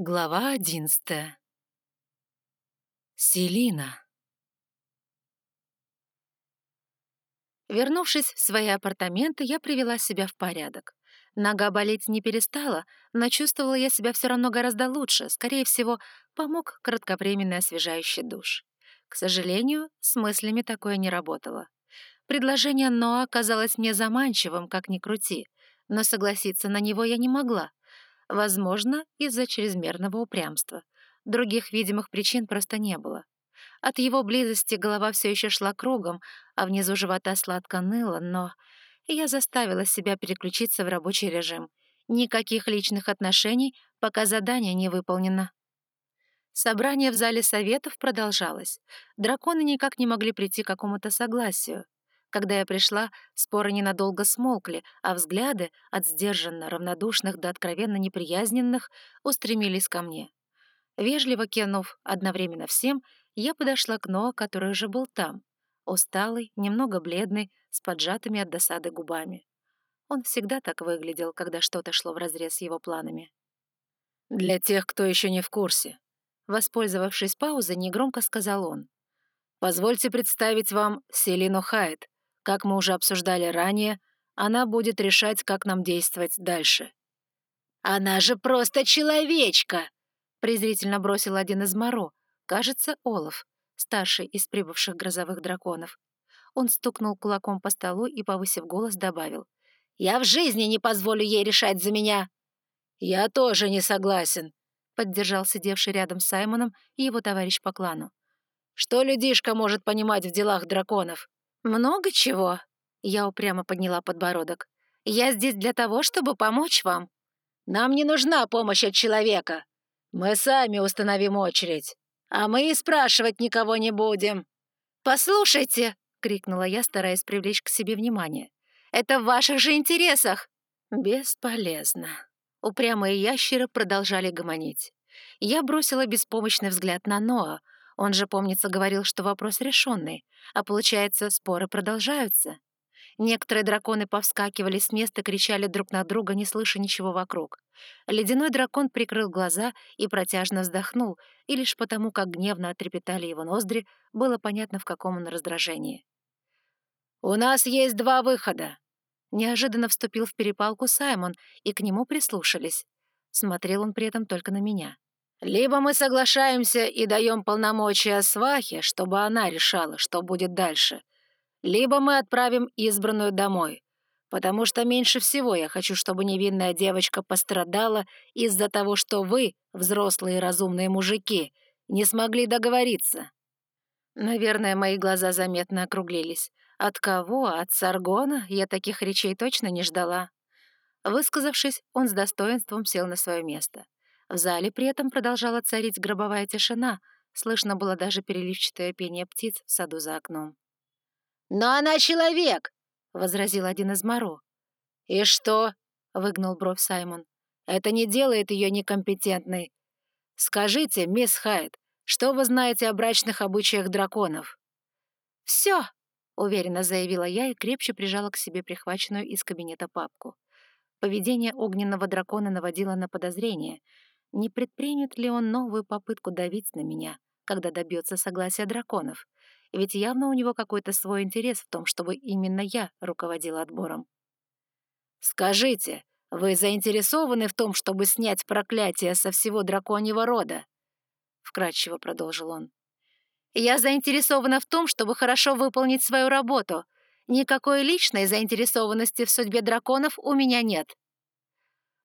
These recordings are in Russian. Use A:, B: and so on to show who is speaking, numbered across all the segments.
A: Глава одиннадцатая. Селина. Вернувшись в свои апартаменты, я привела себя в порядок. Нога болеть не перестала, но чувствовала я себя все равно гораздо лучше. Скорее всего, помог кратковременный освежающий душ. К сожалению, с мыслями такое не работало. Предложение Ноа казалось мне заманчивым, как ни крути, но согласиться на него я не могла. Возможно, из-за чрезмерного упрямства. Других видимых причин просто не было. От его близости голова все еще шла кругом, а внизу живота сладко ныло, но я заставила себя переключиться в рабочий режим. Никаких личных отношений, пока задание не выполнено. Собрание в зале советов продолжалось. Драконы никак не могли прийти к какому-то согласию. Когда я пришла, споры ненадолго смолкли, а взгляды, от сдержанно равнодушных до откровенно неприязненных, устремились ко мне. Вежливо кивнув одновременно всем, я подошла к Ноа, который уже был там, усталый, немного бледный, с поджатыми от досады губами. Он всегда так выглядел, когда что-то шло вразрез с его планами.
B: «Для тех, кто еще не в курсе», — воспользовавшись паузой, негромко сказал он. «Позвольте представить вам Селину Хайт, как мы уже обсуждали ранее, она будет решать, как нам действовать дальше.
C: «Она же просто человечка!»
A: — презрительно бросил один из Моро, кажется, Олаф, старший из прибывших грозовых драконов. Он стукнул кулаком по столу и, повысив голос, добавил.
C: «Я в жизни не позволю ей решать за меня!»
B: «Я тоже не согласен», — поддержал сидевший рядом с Саймоном и его товарищ по клану. «Что людишка может понимать в делах драконов?»
A: «Много чего?» Я упрямо подняла подбородок. «Я здесь для того, чтобы помочь вам».
C: «Нам не нужна помощь от человека. Мы сами установим очередь, а мы и спрашивать никого не будем».
A: «Послушайте!» — крикнула я, стараясь привлечь к себе внимание. «Это в ваших же интересах!» «Бесполезно». Упрямые ящеры продолжали гомонить. Я бросила беспомощный взгляд на Ноа, он же, помнится, говорил, что вопрос решенный, а получается, споры продолжаются. Некоторые драконы повскакивали с места, кричали друг на друга, не слыша ничего вокруг. Ледяной дракон прикрыл глаза и протяжно вздохнул, и лишь потому, как гневно отрепетали его ноздри, было понятно, в каком он раздражении.
B: «У нас есть два выхода!»
A: Неожиданно вступил в перепалку Саймон, и к нему прислушались. Смотрел он при этом только на меня.
B: Либо мы соглашаемся и даем полномочия свахе, чтобы она решала, что будет дальше, либо мы отправим избранную домой, потому что меньше всего я хочу, чтобы невинная девочка пострадала из-за того, что вы, взрослые разумные мужики, не смогли договориться».
A: Наверное, мои глаза заметно округлились. От кого? От Саргона? Я таких речей точно не ждала. Высказавшись, он с достоинством сел на свое место. В зале при этом продолжала царить гробовая тишина, слышно было даже переливчатое пение птиц в саду за окном.
C: «Но она человек!»
A: — возразил один из Моро.
B: «И что?» — выгнул бровь Саймон. «Это не делает ее некомпетентной. Скажите, мисс Хайт, что вы знаете о брачных обычаях драконов?»
A: «Все!» — уверенно заявила я и крепче прижала к себе прихваченную из кабинета папку. Поведение огненного дракона наводило на подозрение — не предпримет ли он новую попытку давить на меня, когда добьется согласия драконов? Ведь явно у него какой-то свой интерес в том, чтобы именно я руководила отбором.
B: «Скажите, вы заинтересованы в том, чтобы снять проклятие со всего драконьего рода?» — вкратчиво продолжил он.
A: «Я заинтересована в том, чтобы хорошо выполнить свою работу. Никакой личной заинтересованности в судьбе драконов у меня нет»,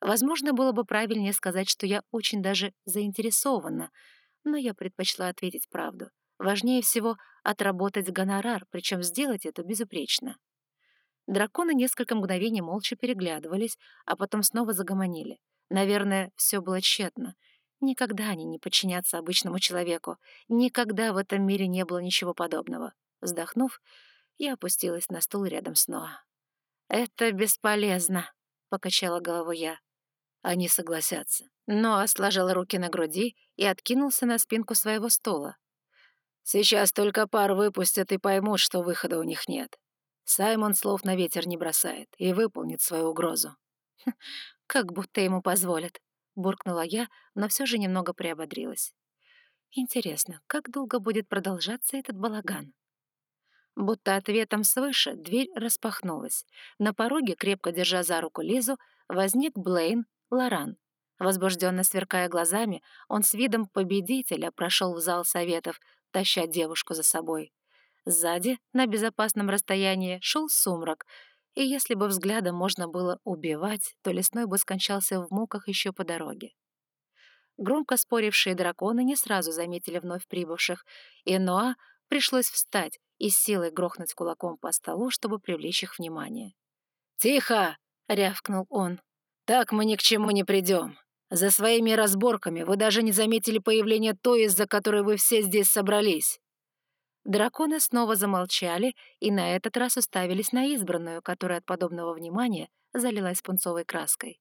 A: Возможно, было бы правильнее сказать, что я очень даже заинтересована, но я предпочла ответить правду. Важнее всего отработать гонорар, причем сделать это безупречно. Драконы несколько мгновений молча переглядывались, а потом снова загомонили. Наверное, все было тщетно. Никогда они не подчинятся обычному человеку. Никогда в этом мире не было ничего подобного. Вздохнув, я опустилась на стул рядом с Ноа. «Это бесполезно», — покачала головой я они согласятся. Ноа сложил руки на груди и откинулся на спинку своего стола.
B: «Сейчас только пар выпустят и поймут, что выхода у них нет. Саймон слов на ветер не бросает и выполнит свою угрозу».
A: «Как будто ему позволят», — буркнула я, но все же немного приободрилась. Интересно, как долго будет продолжаться этот балаган? Будто ответом свыше дверь распахнулась. На пороге, крепко держа за руку Лизу, возник Блейн Лоран. Возбужденно сверкая глазами, он с видом победителя прошел в зал советов, таща девушку за собой. Сзади, на безопасном расстоянии, шел сумрак, и если бы взглядом можно было убивать, то лесной бы скончался в муках еще по дороге. Громко спорившие драконы не сразу заметили вновь прибывших, и Ноа пришлось встать и с силой грохнуть кулаком по столу, чтобы привлечь их внимание.
B: «Тихо!» — рявкнул он. «Так мы ни к чему не придем. За своими разборками вы даже не заметили появление той, из-за которой вы все здесь собрались».
A: Драконы снова замолчали и на этот раз уставились на избранную, которая от подобного внимания залилась пунцовой краской.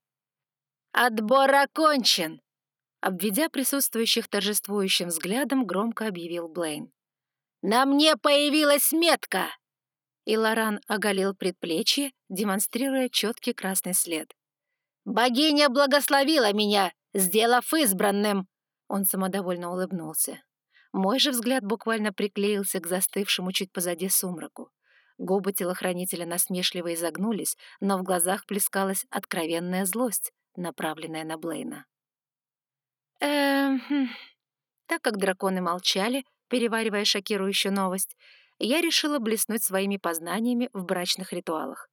B: «Отбор окончен!»
A: Обведя присутствующих торжествующим взглядом, громко объявил Блейн.
B: «На мне появилась метка!»
A: И Лоран оголил предплечье, демонстрируя четкий красный след.
B: «Богиня благословила меня, сделав избранным!»
A: Он самодовольно улыбнулся. Мой же взгляд буквально приклеился к застывшему чуть позади сумраку. Губы телохранителя насмешливо изогнулись, но в глазах плескалась откровенная злость, направленная на Блейна. Эм... Хм. Так как драконы молчали, переваривая шокирующую новость, я решила блеснуть своими познаниями в брачных ритуалах.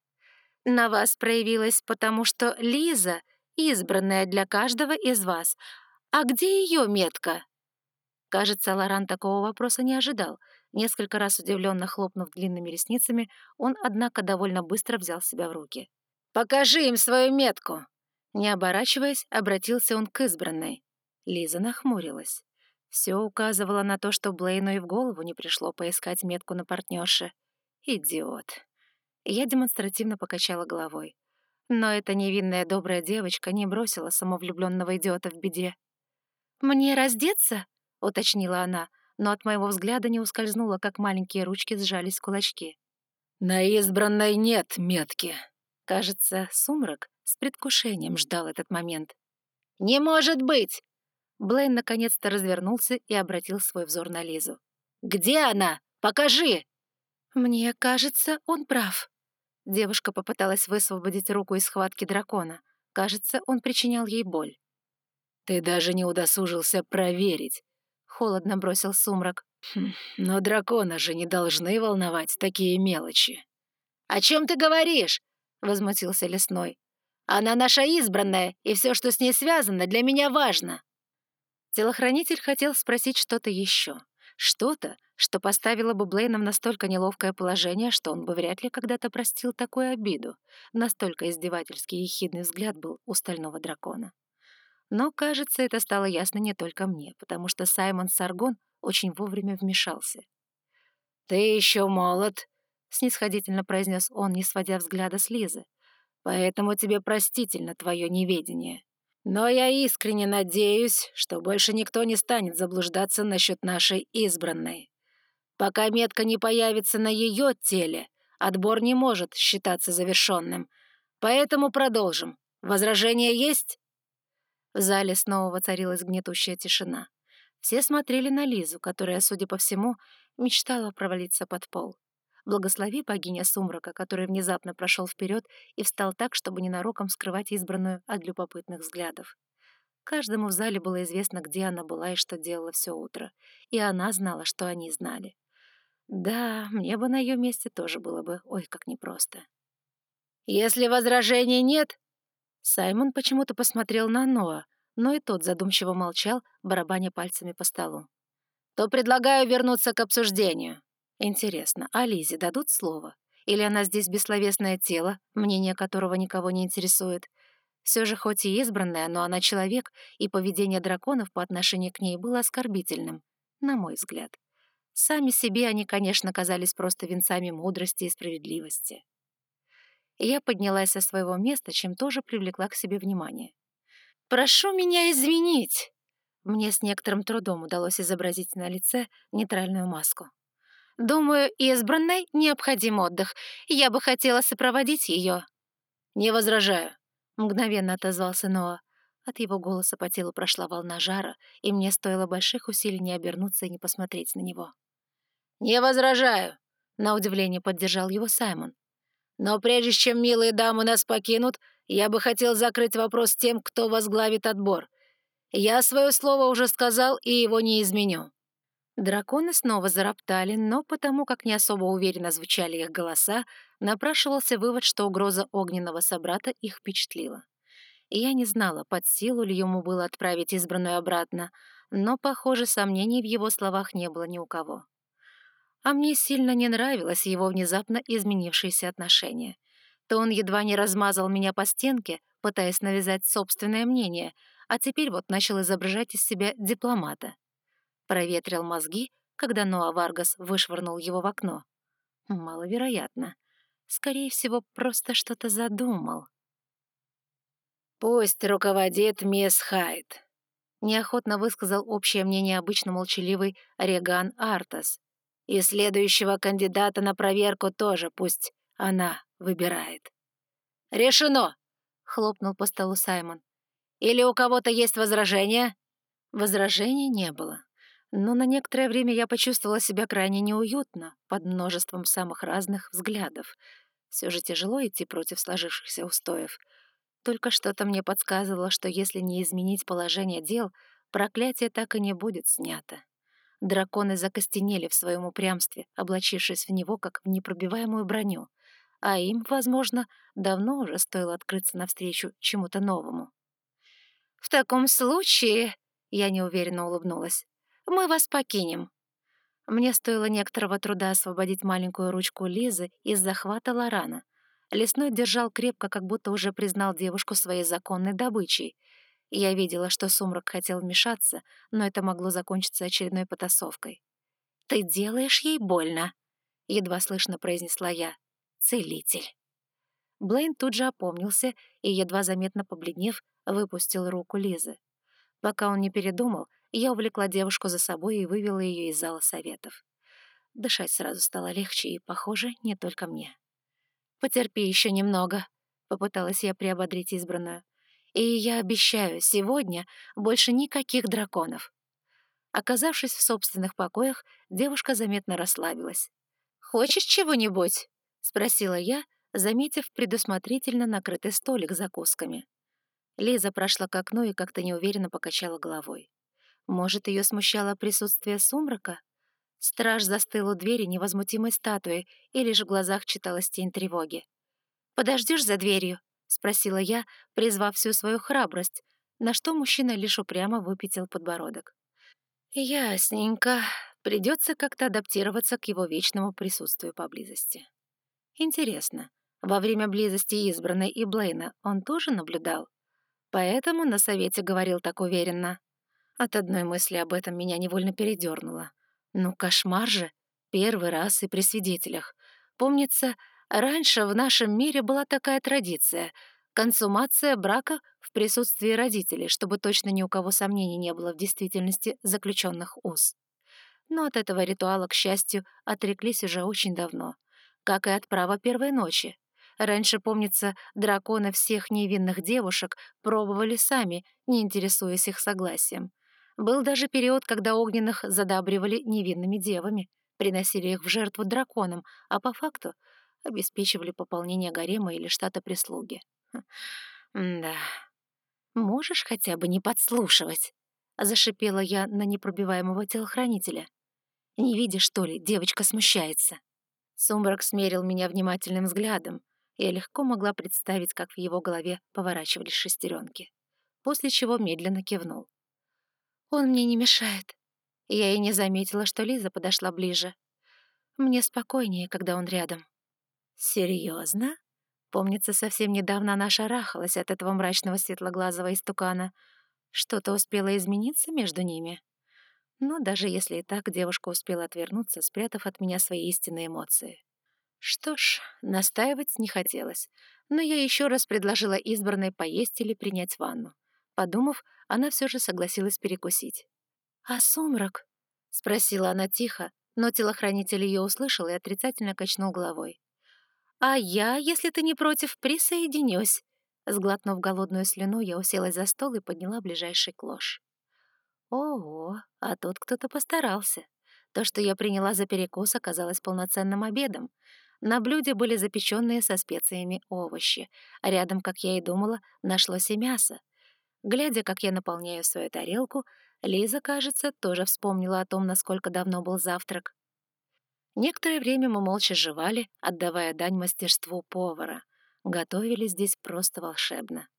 A: На вас проявилась потому, что Лиза — избранная для каждого из вас. А где ее метка?» Кажется, Лоран такого вопроса не ожидал. Несколько раз удивленно хлопнув длинными ресницами, он, однако, довольно быстро взял себя в руки.
B: «Покажи им свою метку!»
A: Не оборачиваясь, обратился он к избранной. Лиза нахмурилась. Все указывало на то, что Блейну и в голову не пришло поискать метку на партнерше. Идиот. Я демонстративно покачала головой. Но эта невинная добрая девочка не бросила самовлюбленного идиота в беде. «Мне раздеться?» — уточнила она, но от моего взгляда не ускользнуло, как маленькие ручки сжались в кулачки.
B: «На избранной нет метки».
A: Кажется, сумрак с предвкушением ждал этот момент.
B: «Не может быть!
A: Блейн наконец-то развернулся и обратил свой взор на Лизу.
B: «Где она? Покажи!»
A: «Мне кажется, он прав». Девушка попыталась высвободить руку из схватки дракона. Кажется, он причинял ей боль.
B: «Ты даже не удосужился проверить», — холодно бросил сумрак. Хм, «Но дракона же не должны волновать такие мелочи». «О чем ты говоришь?» — возмутился лесной. «Она наша избранная, и все, что с ней связано, для меня важно».
A: Телохранитель хотел спросить что-то еще. Что-то, что поставило бы Блейна в настолько неловкое положение, что он бы вряд ли когда-то простил такую обиду. Настолько издевательский и ехидный взгляд был у стального дракона. Но, кажется, это стало ясно не только мне, потому что Саймон Саргон очень вовремя вмешался.
B: «Ты еще молод», —
A: снисходительно произнес он, не сводя взгляда с Лизы.
B: «Поэтому тебе простительно твое неведение. Но я искренне надеюсь, что больше никто не станет заблуждаться насчет нашей избранной. Пока метка не появится на ее теле, отбор не может считаться завершенным. Поэтому продолжим. Возражения есть?»
A: В зале снова воцарилась гнетущая тишина. Все смотрели на Лизу, которая, судя по всему, мечтала провалиться под пол. Благослови богиня сумрака, который внезапно прошел вперед и встал так, чтобы ненароком скрывать избранную от любопытных взглядов. Каждому в зале было известно, где она была и что делала все утро. И она знала, что они знали. Да, мне бы на ее месте тоже было бы, ой, как непросто.
B: «Если возражений нет...»
A: Саймон почему-то посмотрел на Ноа, но и тот задумчиво молчал, барабаня пальцами по столу.
B: «То предлагаю вернуться к обсуждению».
A: Интересно, а Лизе дадут слово? Или она здесь бессловесное тело, мнение которого никого не интересует? Все же хоть и избранная, но она человек, и поведение драконов по отношению к ней было оскорбительным, на мой взгляд. Сами себе они, конечно, казались просто венцами мудрости и справедливости. Я поднялась со своего места, чем тоже привлекла к себе внимание. «Прошу меня извинить!» Мне с некоторым трудом удалось изобразить на лице нейтральную маску. Думаю, избранной необходим отдых. Я бы хотела сопроводить ее.
B: «Не возражаю», —
A: мгновенно отозвался Ноа. От его голоса по телу прошла волна жара, и мне стоило больших усилий не обернуться и не посмотреть на него.
C: «Не возражаю», — на удивление поддержал его Саймон. «Но прежде чем милые дамы нас покинут, я бы хотел закрыть вопрос тем, кто возглавит отбор. Я свое слово уже сказал и его не изменю».
A: Драконы снова зароптали, но потому как не особо уверенно звучали их голоса, напрашивался вывод, что угроза огненного собрата их впечатлила. И я не знала, под силу ли ему было отправить избранную обратно, но, похоже, сомнений в его словах не было ни у кого. А мне сильно не нравилось его внезапно изменившееся отношение. То он едва не размазал меня по стенке, пытаясь навязать собственное мнение, а теперь вот начал изображать из себя дипломата проветрил мозги, когда Ноа Варгас вышвырнул его в окно. Маловероятно. Скорее всего, просто что-то задумал.
C: «Пусть руководит мисс Хайт», — неохотно высказал общее мнение обычно молчаливый Реган Артас. «И следующего кандидата на проверку тоже пусть она выбирает». «Решено!» — хлопнул по столу Саймон. «Или у кого-то есть возражения?»
A: Возражений не было но на некоторое время я почувствовала себя крайне неуютно под множеством самых разных взглядов. Все же тяжело идти против сложившихся устоев. Только что-то мне подсказывало, что если не изменить положение дел, проклятие так и не будет снято. Драконы закостенели в своем упрямстве, облачившись в него как в непробиваемую броню, а им, возможно, давно уже стоило открыться навстречу чему-то новому.
B: «В таком случае...» — я неуверенно улыбнулась. Мы вас покинем».
A: Мне стоило некоторого труда освободить маленькую ручку Лизы из захвата Лорана. Лесной держал крепко, как будто уже признал девушку своей законной добычей. Я видела, что Сумрак хотел вмешаться, но это могло закончиться очередной потасовкой.
B: «Ты делаешь ей больно», —
A: едва слышно произнесла я. «Целитель». Блейн тут же опомнился и, едва заметно побледнев, выпустил руку Лизы. Пока он не передумал, я увлекла девушку за собой и вывела ее из зала советов. Дышать сразу стало легче и, похоже, не только мне. «Потерпи еще немного», — попыталась я приободрить избранную. «И я обещаю, сегодня больше никаких драконов». Оказавшись в собственных покоях, девушка заметно расслабилась.
B: «Хочешь чего-нибудь?» — спросила я, заметив предусмотрительно накрытый столик закусками.
A: Лиза прошла к окну и как-то неуверенно покачала головой. Может, ее смущало присутствие сумрака? Страж застыл у двери невозмутимой статуи, и лишь в глазах читалась тень тревоги.
B: «Подождешь за дверью?»
A: — спросила я, призвав всю свою храбрость, на что мужчина лишь упрямо выпятил подбородок. «Ясненько. Придется как-то адаптироваться к его вечному присутствию поблизости. Интересно, во время близости избранной и Блейна он тоже наблюдал? Поэтому на совете говорил так уверенно. От одной мысли об этом меня невольно передернуло. Ну, кошмар же. Первый раз и при свидетелях. Помнится, раньше в нашем мире была такая традиция — консумация брака в присутствии родителей, чтобы точно ни у кого сомнений не было в действительности заключенных уз. Но от этого ритуала, к счастью, отреклись уже очень давно, как и от права первой ночи. Раньше, помнится, драконы всех невинных девушек пробовали сами, не интересуясь их согласием. Был даже период, когда огненных задабривали невинными девами, приносили их в жертву драконам, а по факту обеспечивали пополнение гарема или штата прислуги. Хм, да. «Можешь хотя бы не подслушивать?» — зашипела я на непробиваемого телохранителя. «Не видишь, что ли, девочка смущается?» Сумрак смерил меня внимательным взглядом. Я легко могла представить, как в его голове поворачивались шестеренки. После чего медленно кивнул. Он мне не мешает. Я и не заметила, что Лиза подошла ближе. Мне спокойнее, когда он рядом. Серьезно? Помнится, совсем недавно она шарахалась от этого мрачного светлоглазого истукана. Что-то успело измениться между ними? Но даже если и так, девушка успела отвернуться, спрятав от меня свои истинные эмоции. Что ж, настаивать не хотелось, но я еще раз предложила избранной поесть или принять ванну. Подумав, она все же согласилась перекусить. «А сумрак?» — спросила она тихо, но телохранитель ее услышал и отрицательно качнул головой. «А я, если ты не против, присоединюсь», — Сглотнув голодную слюну, я уселась за стол и подняла ближайший клош. Ого, а тут кто-то постарался. То, что я приняла за перекус, оказалось полноценным обедом. На блюде были запеченные со специями овощи, а рядом, как я и думала, нашлось и мясо. Глядя, как я наполняю свою тарелку, Лиза, кажется, тоже вспомнила о том, насколько давно был завтрак. Некоторое время мы молча жевали, отдавая дань мастерству повара. Готовили здесь просто волшебно.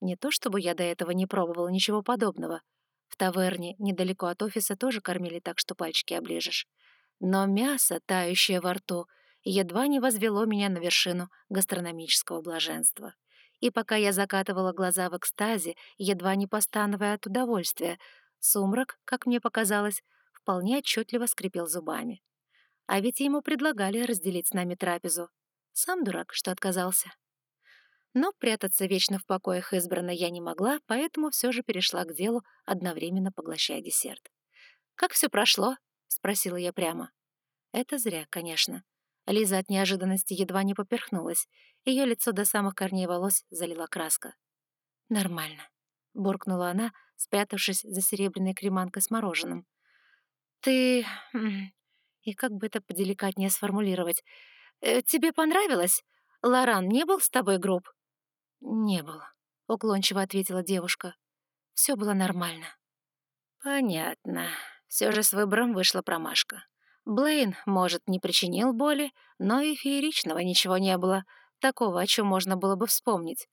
A: Не то чтобы я до этого не пробовала ничего подобного. В таверне недалеко от офиса тоже кормили так, что пальчики оближешь. Но мясо, тающее во рту, едва не возвело меня на вершину гастрономического блаженства. И пока я закатывала глаза в экстазе, едва не постановая от удовольствия, сумрак, как мне показалось, вполне отчетливо скрипел зубами. А ведь ему предлагали разделить с нами трапезу. Сам дурак, что отказался. Но прятаться вечно в покоях избранно я не могла, поэтому все же перешла к делу, одновременно поглощая десерт. «Как все прошло?» — спросила я прямо. Это зря, конечно. Лиза от неожиданности едва не поперхнулась. Ее лицо до самых корней волос залила краска. «Нормально», — буркнула она, спрятавшись за серебряной креманкой с мороженым. «Ты... и как бы это поделикатнее сформулировать? Э, тебе понравилось? Лоран не был с тобой груб?» «Не было», — уклончиво ответила девушка. Все было нормально». «Понятно. Все же с выбором вышла промашка. Блейн, может, не причинил боли, но и фееричного ничего не было, такого, о чем можно было бы вспомнить.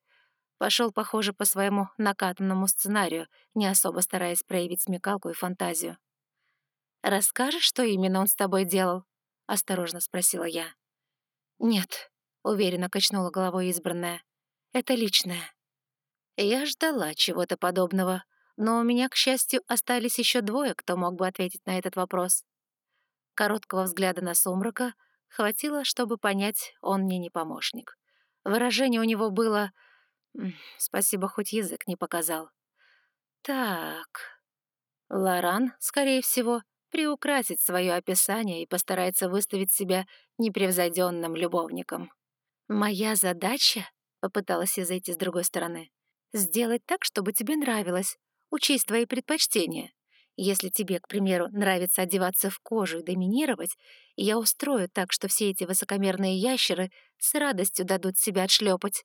A: Пошел, похоже, по своему накатанному сценарию, не особо стараясь проявить смекалку и фантазию. «Расскажешь, что именно он с тобой делал?» — осторожно спросила я. «Нет», — уверенно качнула головой избранная. Это личное. Я ждала чего-то подобного, но у меня, к счастью, остались еще двое, кто мог бы ответить на этот вопрос. Короткого взгляда на сумрака хватило, чтобы понять, он мне не помощник. Выражение у него было... Спасибо, хоть язык не показал. Так... Лоран, скорее всего, приукрасит свое описание и постарается выставить себя непревзойденным любовником. Моя задача Попыталась я зайти с другой стороны. «Сделать так, чтобы тебе нравилось. Учесть твои предпочтения. Если тебе, к примеру, нравится одеваться в кожу и доминировать, я устрою так, что все эти высокомерные ящеры с радостью дадут себя отшлепать.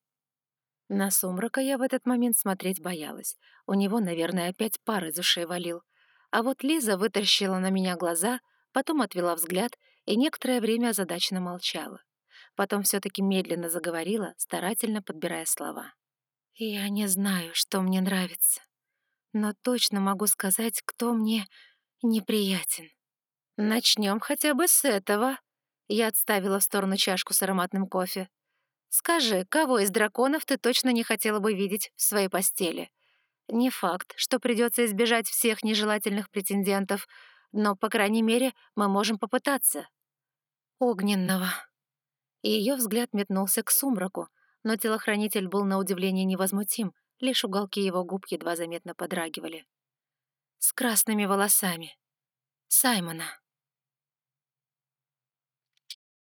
A: На сумрака я в этот момент смотреть боялась. У него, наверное, опять пар из ушей валил. А вот Лиза вытащила на меня глаза, потом отвела взгляд и некоторое время озадаченно молчала. Потом все таки медленно заговорила, старательно подбирая слова. «Я не знаю, что мне нравится, но точно могу сказать, кто мне неприятен. Начнем хотя бы с этого». Я отставила в сторону чашку с ароматным кофе. «Скажи, кого из драконов ты точно не хотела бы видеть в своей постели? Не факт, что придется избежать всех нежелательных претендентов, но, по крайней мере, мы можем попытаться». «Огненного», ее взгляд метнулся к сумраку, но телохранитель был на удивление невозмутим, лишь уголки его губ едва заметно подрагивали. «С красными волосами. Саймона».